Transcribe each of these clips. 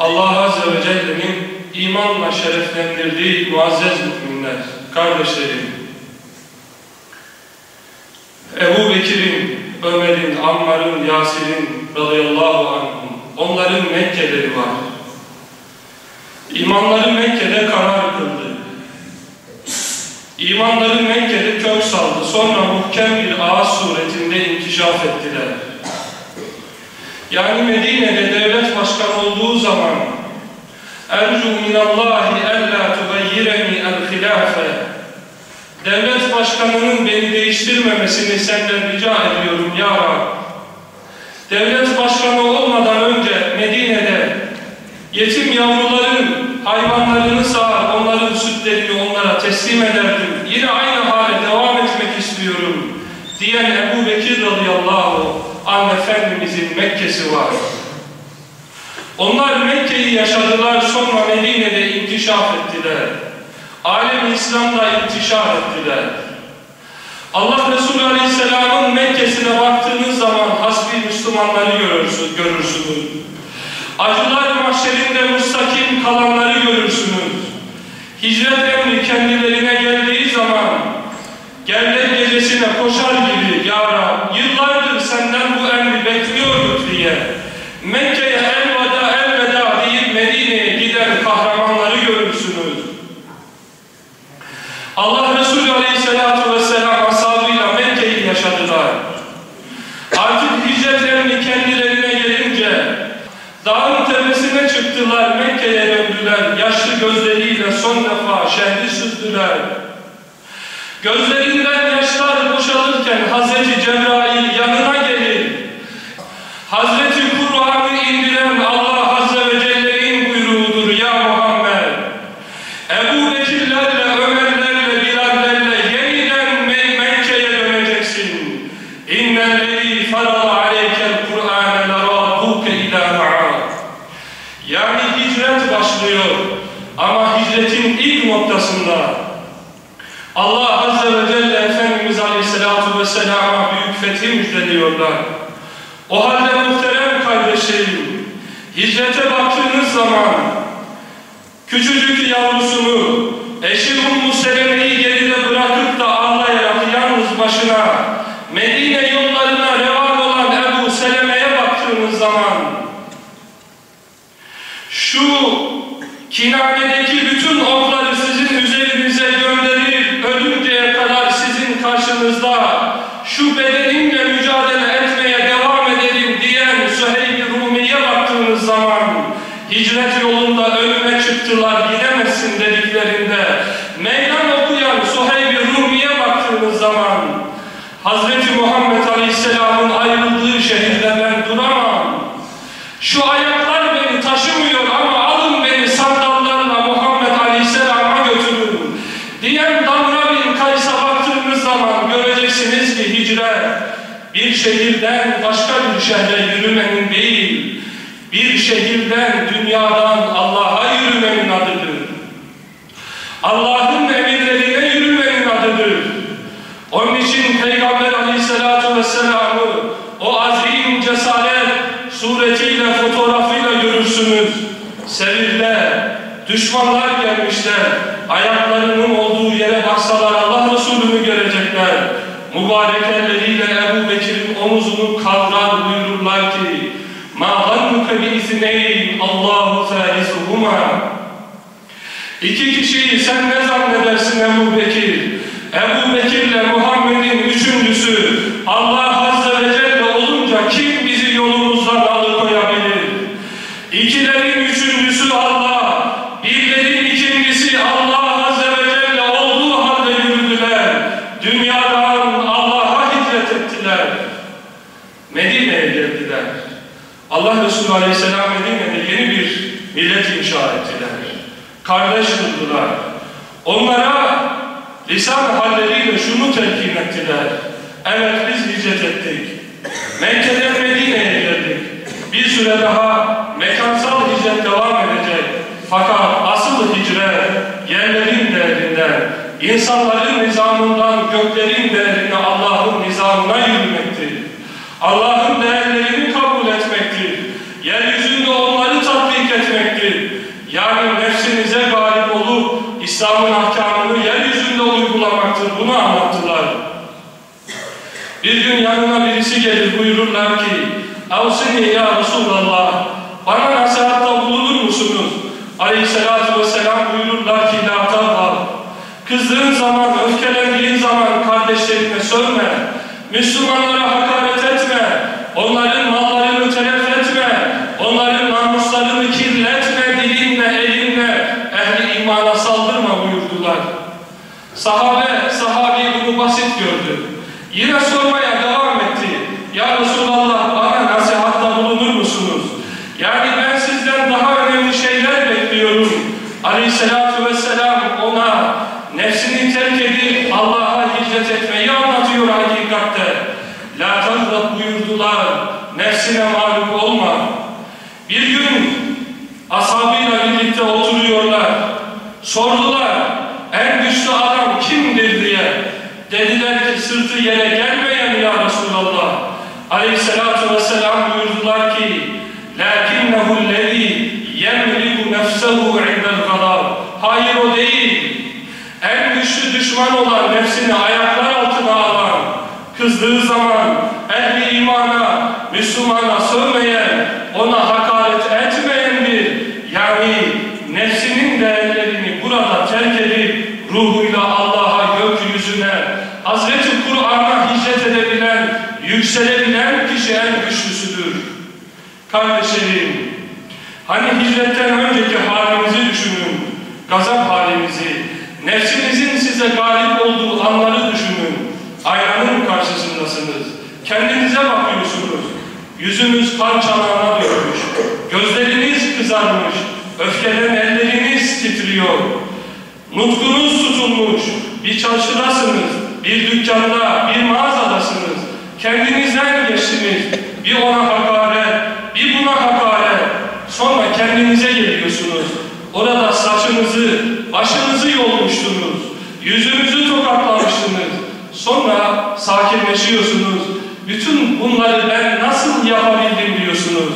Allah Azze ve Celle'nin imanla şereflendirdiği muazzez müminler, kardeşlerim, Ebu Bekir'in, Ömer'in, Ammar'ın, Yasir'in radıyallahu anhum, onların Mekke'leri var. İmanları Mekke'de karar kıldı. İmanları Mekke'de kök saldı. Sonra muhkem bir ağaç suretinde inkişaf ettiler. Yani Medine'de devlet başkanı olduğu zaman Ercu minallahi ella tugayyireni el hilafe Devlet başkanının beni değiştirmemesini senden rica ediyorum ya Rab. Devlet başkanı olmadan önce Medine'de yetim yavruların hayvanlarını sağar, onların sütlerini onlara teslim ederdim. Yine aynı hale devam etmek istiyorum diyen Ebu Bekir radıyallahu anh Efendimizin Mekke'si var. Onlar Mekke'yi yaşadılar sonra Medine'de intişaf ettiler. Alem İslam'da intişar ettiler. Allah Resulü Aleyhisselam'ın Mekke'sine baktığınız zaman hasbi Müslümanları görürsünüz. görürsünüz. Acılar mahşerinde müstakim kalanları görürsünüz. Hicret emri kendilerine geldiği zaman Gerlek gecesine koşar gibi Ya Rab yıllardır senden bu emri bekliyorduk diye Mekke'ye elveda elveda deyip Medine'ye giden kahramanları görürsünüz. Allah Resulü Aleyhisselatü Vesselam ashabıyla Mekke'yi yaşadılar. Artık hicret emri kendilerine gelince dağın tepesine çıktılar, Mekke'ye döndüler. Yaşlı gözleriyle son defa şehri süzdüler. Gözlerinden yaşlar boşalırken Hazreti Cebrail yanına gelir. Hazreti Kur'an'ı indiren Allah Azze ve Celle'nin buyruğudur ya Muhammed. Ebu Bekirlerle, Ömerlerle, Bilallerle yeniden Me Mekke'ye döneceksin. İnnellezî farada aleykel Kur'âne lerâbûke ilâ ma'ad. Yani hicret başlıyor. Ama hicretin ilk noktasında Allah Azze ve Celle Efendimiz Aleyhisselatü Vesselam'a büyük fethi müjdeliyorlar. O halde muhterem kardeşlerim, hicrete baktığınız zaman küçücük yavrusunu eşi Ummu Seleme'yi geride bırakıp da ağlayarak yalnız başına Medine yollarına revan olan Ebu Seleme'ye baktığınız zaman şu Kinane'deki bütün okları sizin üzerinize gönderir, ölünceye kadar sizin karşınızda şu bedenimle mücadele etmeye devam ederim diyen Süheyb-i Rumi'ye baktığınız zaman hicret yolunda ölüme çıktılar, gidemezsin dediklerinde meydan okuyan Süheyb-i Rumi'ye baktığınız zaman Hazreti Muhammed Aleyhisselam'ın ayrıldığı şehirde ben duramam. Şu ayaklar beni taşımıyor ama alın beni sandallarla Muhammed Aleyhisselam'a götürün. Diyen Damra bin Kays'a baktığınız zaman göreceksiniz ki hicret bir şehirden başka bir şehre yürümenin değil, bir şehirden dünyadan Allah'a yürümenin adıdır. Allah'ın emirlerine yürümenin adıdır. Onun için Peygamber Aleyhisselatü Vesselam'ı o azim cesaret suretiyle, fotoğrafıyla görürsünüz. Sevilde, düşmanlar gelmişler. Ayaklarının olduğu yere baksalar Allah Resulü'nü görecekler Mübarek elleriyle Ebu Bekir'in omuzunu kavrar buyururlar ki مَا ظَنُّكَ بِإِثْنَيْنِ اللّٰهُ ثَالِثُهُمَا İki kişiyi sen ne zannedersin Ebu Bekir? Ebu Bekir'le Muhammed'in üçüncüsü Allah Azze ve Celle Allah Resulü Aleyhisselam Medine'de yeni bir millet inşa ettiler. Kardeş kıldılar. Onlara lisan halleriyle şunu telkin ettiler. Evet biz hicret ettik. Mekke'den Medine'ye geldik. Bir süre daha mekansal hicret devam edecek. Fakat asıl hicret yerlerin değerinden, insanların nizamından göklerin değerine Allah'ın nizamına yürümektir. Allah'ın değerlerini kabul etmektir. Yeryüzünde onları tatbik etmektir. İslam'ın ahkamını yeryüzünde uygulamaktır. Bunu anlattılar. Bir gün yanına birisi gelir buyururlar ki Avsini ya Resulallah bana nasihatta bulunur musunuz? Aleyhisselatü vesselam buyururlar ki la tavva Kızdığın zaman, öfkelendiğin zaman kardeşlerine sövme. Müslümanlara hakaret etme. Onların mallarını telef etme. Onların namuslarını kirletme dilinle, elinle. Ehli imana saldırma buyurdular. Sahabe, sahabi bunu basit gördü. Yine sormaya devam etti. Ya Resulallah bana nasihatta bulunur musunuz? Yani ben sizden daha önemli şeyler bekliyorum. Aleyhisselatü vesselam ona nefsini terk edip Allah'a hicret etmeyi anlatıyor hakikatte. La tazrat buyurdular. Nefsine mağlup olma. Bir gün ashabıyla birlikte oturuyorlar. Sordular. En güçlü adam kimdir diye Dediler ki sırtı yere gelmeyen ya Resulallah. Aleyhissalatu vesselam buyurdular ki لَكِنَّهُ الَّذ۪ي يَمْلِكُ نَفْسَهُ عِنْدَ الْغَضَابِ Hayır o değil. En güçlü düşman olan nefsini ayaklar altına alan, kızdığı zaman ehli imana, Müslümana sövmeyen, ona hakaret etmeyen bir, yani nefsinin değerlerini burada terk edip ruhuyla yükselebilen kişi en güçlüsüdür. Kardeşlerim, hani hicretten önceki halinizi düşünün, gazap halinizi, nefsinizin size galip olduğu anları düşünün. Aynanın karşısındasınız. Kendinize bakıyorsunuz. Yüzünüz kan çanağına dönmüş. Gözleriniz kızarmış. Öfkeden elleriniz titriyor. Nutkunuz tutulmuş. Bir çarşıdasınız. Bir dükkanda, bir mağazadasınız. Kendinizden geçtiniz. Bir ona hakaret, bir buna hakaret. Sonra kendinize geliyorsunuz. Orada saçınızı, başınızı yolmuştunuz. Yüzünüzü tokatlamıştınız. Sonra sakinleşiyorsunuz. Bütün bunları ben nasıl yapabildim diyorsunuz.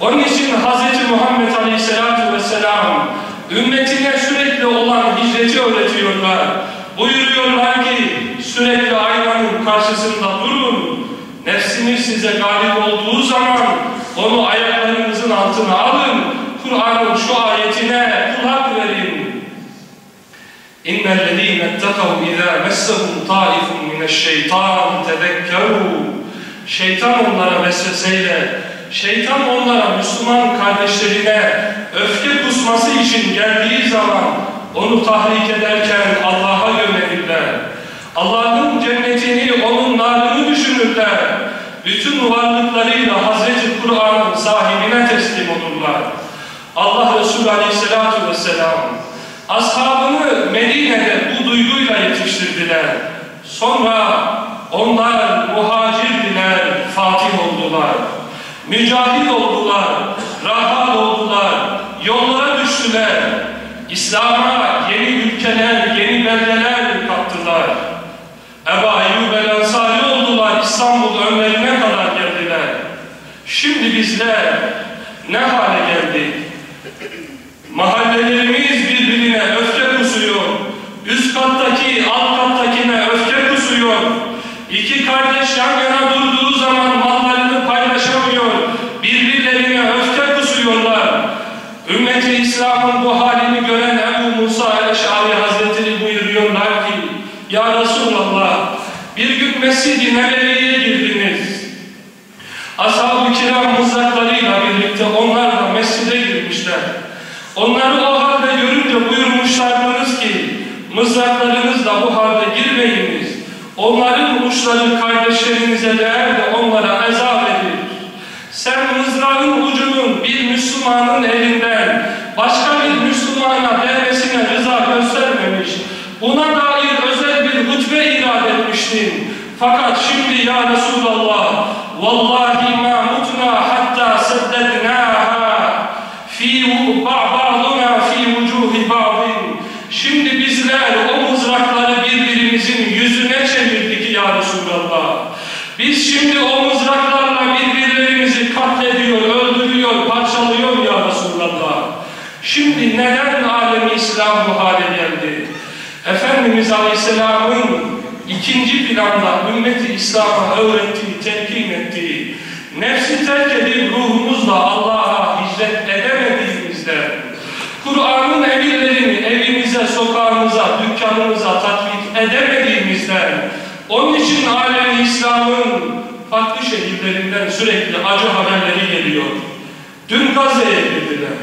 Onun için Hz. Muhammed Aleyhisselatü Vesselam ümmetine sürekli olan hicreti öğretiyorlar. Buyuruyorlar ki sürekli aynanın karşısında durun. Nefsiniz size galip olduğu zaman onu ayaklarınızın altına alın. Kur'an'ın şu ayetine kulak verin. اِنَّ الَّذ۪ينَ اتَّقَوْا اِذَا مَسَّهُمْ طَائِفٌ مِنَ الشَّيْطَانِ تَذَكَّرُوا Şeytan onlara vesveseyle, şeytan onlara Müslüman kardeşlerine öfke kusması için geldiği zaman onu tahrik ederken Allah'a yönelirler. Allah'ın cennetini, onun narını düşünürler. Bütün varlıklarıyla Hazreti Kur'an'ın sahibine teslim olurlar. Allah Resulü Aleyhisselatü Vesselam ashabını Medine'de bu duyguyla yetiştirdiler. Sonra onlar muhacirdiler, fatih oldular. Mücahit oldular, rahat oldular, yollara düştüler. İslam'a yeni ülkeler, yeni beldeler kattılar. Ebu Ayyub el Ensari oldular, İstanbul önlerine kadar geldiler. Şimdi bizler ne hale geldik? Mahallelerimiz birbirine öfke kusuyor. Üst kattaki alt kattakine öfke kusuyor. İki kardeş yan yana durduğu zaman mallarını paylaşamıyor. Birbirlerine öfke kusuyorlar. Ümmeti İslam'ın bu halini gören Ebu Musa el-Eş'ari Hazretleri buyuruyorlar ki Ya Resulallah Mescid-i Nebevi'ye girdiniz. Ashab-ı kiram mızraklarıyla birlikte onlar da mescide girmişler. Onları o halde görünce buyurmuşlardınız ki mızraklarınızla bu halde girmeyiniz. Onların uçları kardeşlerinize değer de onlara eza verir. Sen mızrağın ucunun bir Müslümanın elinden başka bir Müslümana değmesine rıza göstermemiş. Buna Fakat şimdi ya Resulallah vallahi ma mutna hatta seddednaha fi ba'duna fi vucuhi ba'din. Şimdi bizler o mızrakları birbirimizin yüzüne çevirdik ya Resulallah. Biz şimdi o mızraklarla birbirlerimizi katlediyor, öldürüyor, parçalıyor ya Resulallah. Şimdi neden alemi İslam bu hale geldi? Efendimiz Aleyhisselam'ın ikinci planda ümmeti İslam'a öğrettiği, telkin ettiği, nefsi terk edip ruhumuzla Allah'a hicret edemediğimizde, Kur'an'ın emirlerini evimize, sokağımıza, dükkanımıza tatbik edemediğimizden, onun için alemi İslam'ın farklı şehirlerinden sürekli acı haberleri geliyor. Dün Gazze'ye girdiler.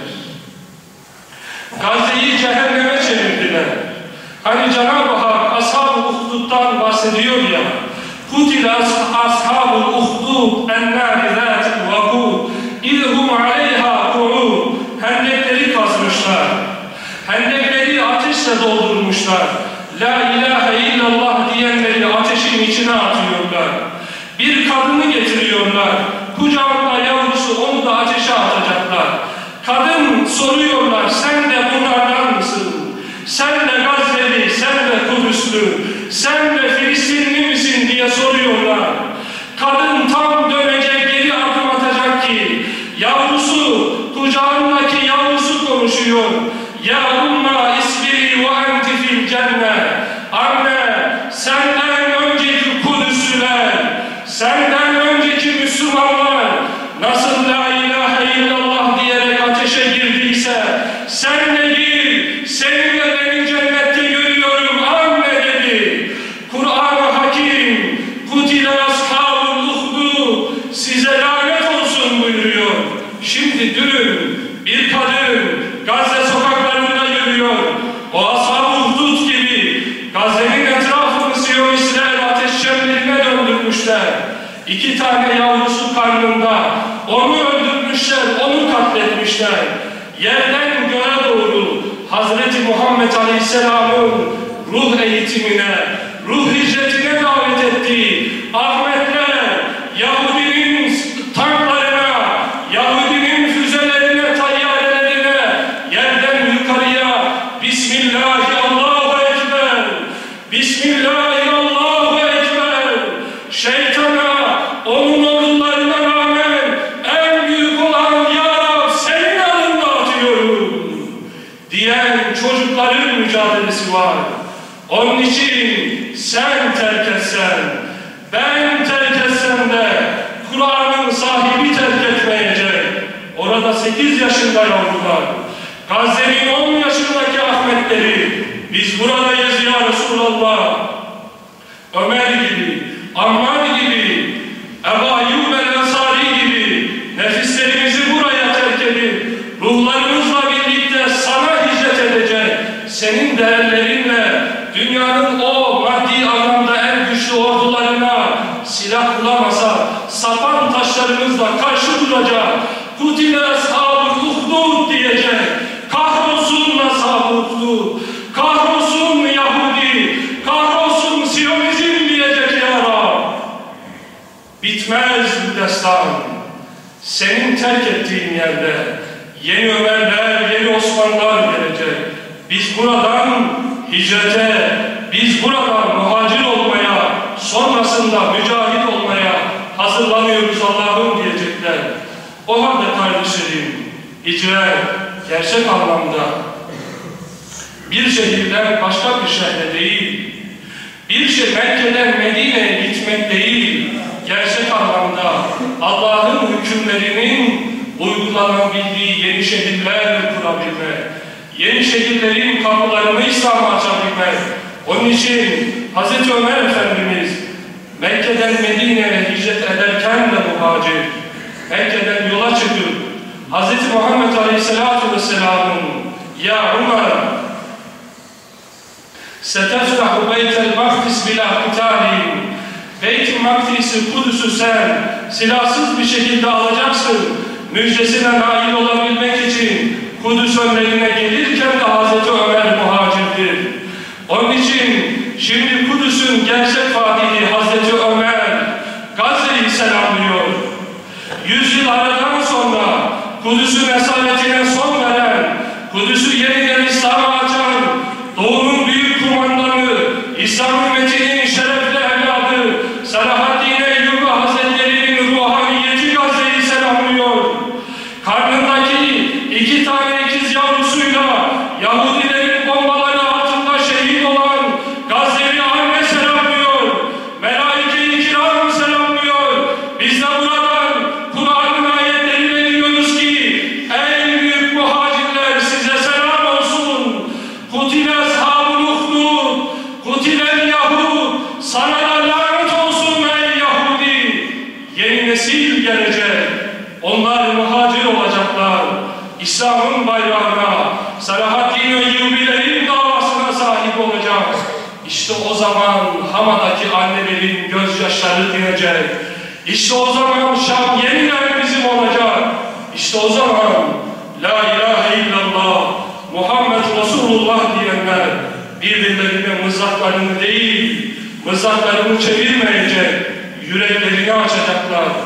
Gazze'yi cehenneme çevirdiler. Hani Cenab-ı Hak ashab-ı uhduddan bahsediyor ya Kutile ashab-ı uhdud ennâri zâtil vakûd İzhum aleyhâ ku'ûd Hendekleri kazmışlar. Hendekleri ateşle doldurmuşlar. La ilahe illallah diyenleri ateşin içine atıyorlar. Bir kadını getiriyorlar. Kucağında yavrusu onu da ateşe atacaklar. Kadın soruyorlar sen de bunlardan mısın? Sen de Gazze'li, sen de Kudüslü, sen de Filistinli misin diye soruyorlar. Kadın tam dönecek geri adım atacak ki yavrusu, kucağındaki yavrusu konuşuyor. Ya umma isbiri ve enti fil cennet. Anne senden önceki Kudüslüler, senden önceki Müslümanlar nasıl ilahe illallah diyerek ateşe girdiyse sen de gir, seni ve beni cennette görüyorum anne dedi. Kur'an-ı Hakim, kutile ashabul uhdu, size lanet olsun buyuruyor. Şimdi dün bir kadın Gazze sokaklarında yürüyor. O ashab-ı uhdud gibi Gazze'nin etrafını Siyonistler ateş çemberine döndürmüşler. İki tane yavrusu karnında. Onu öldürmüşler, onu katletmişler. Yerden göğe doğru Hazreti Muhammed Aleyhisselam'ın ruh eğitimine, ruh hicretine davet ettiği Ahmetler, mücadelesi var. Onun için sen terk etsen, ben terk etsem de Kur'an'ın sahibi terk etmeyecek. Orada 8 yaşında yavrular, Gazze'nin 10 yaşındaki Ahmetleri, biz buradayız ya Resulallah. Ömer gibi, Ammar gibi, Ebu Ayyub el-Ensari gibi nefislerimizi buraya terk edip ruhlarımızla birlikte sana hicret edecek. Senin değerlerinle dünyanın o maddi anlamda en güçlü ordularına silah bulamasa sapan taşlarımızla duracak. Kutile ashab-ı diyecek. Kahrolsun ashab-ı. Kahrolsun Yahudi. Kahrolsun Siyonizm diyecek ya Rab. Bitmez bu destan. Senin terk ettiğin yerde yeni Ömerler, yeni Osmanlılar gelecek. Biz buradan hicrete, biz buradan muhacir olmaya, sonrasında mücahit olmaya hazırlanıyoruz Allah'ım diyecekler. O halde kardeşlerim, hicret gerçek anlamda bir şehirden başka bir şehre değil, bir şey Mekke'den Medine'ye gitmek değil, gerçek anlamda Allah'ın hükümlerinin uygulanabildiği yeni şehirler kurabilmek, yeni şehirlerin kapılarını İslam'a açabilmek. Onun için Hz. Ömer Efendimiz Mekke'den Medine'ye hicret ederken de muhacir, Mekke'den Hz. Muhammed Aleyhisselatü Vesselam'ın Ya Umar Seteftahu beytel mahdis bila kutali Beyt-i Makdis'i, Kudüs'ü sen silahsız bir şekilde alacaksın. Müjdesine nail olabilmek için Kudüs önlerine gelirken de Hazreti Ömer muhacirdir. Onun için şimdi Kudüs'ün gerçek fatihi Hazreti Ömer Gazze'yi selamlıyor. Yüz yıl aradan sonra Kudüs'ün esaretine son veren, Kudüs'ü yeniden İslam'a açan, Doğu'nun büyük kumandanı, İslam ümmetinin nesil gelecek. Onlar muhacir olacaklar. İslam'ın bayrağına, Selahaddin Eyyubilerin davasına sahip olacak. İşte o zaman Hama'daki annelerin gözyaşları dinecek. İşte o zaman Şam yeniden bizim olacak. İşte o zaman La ilahe illallah Muhammed Resulullah diyenler birbirlerine mızraklarını değil, mızraklarını çevirmeyecek, yüreklerini açacaklar.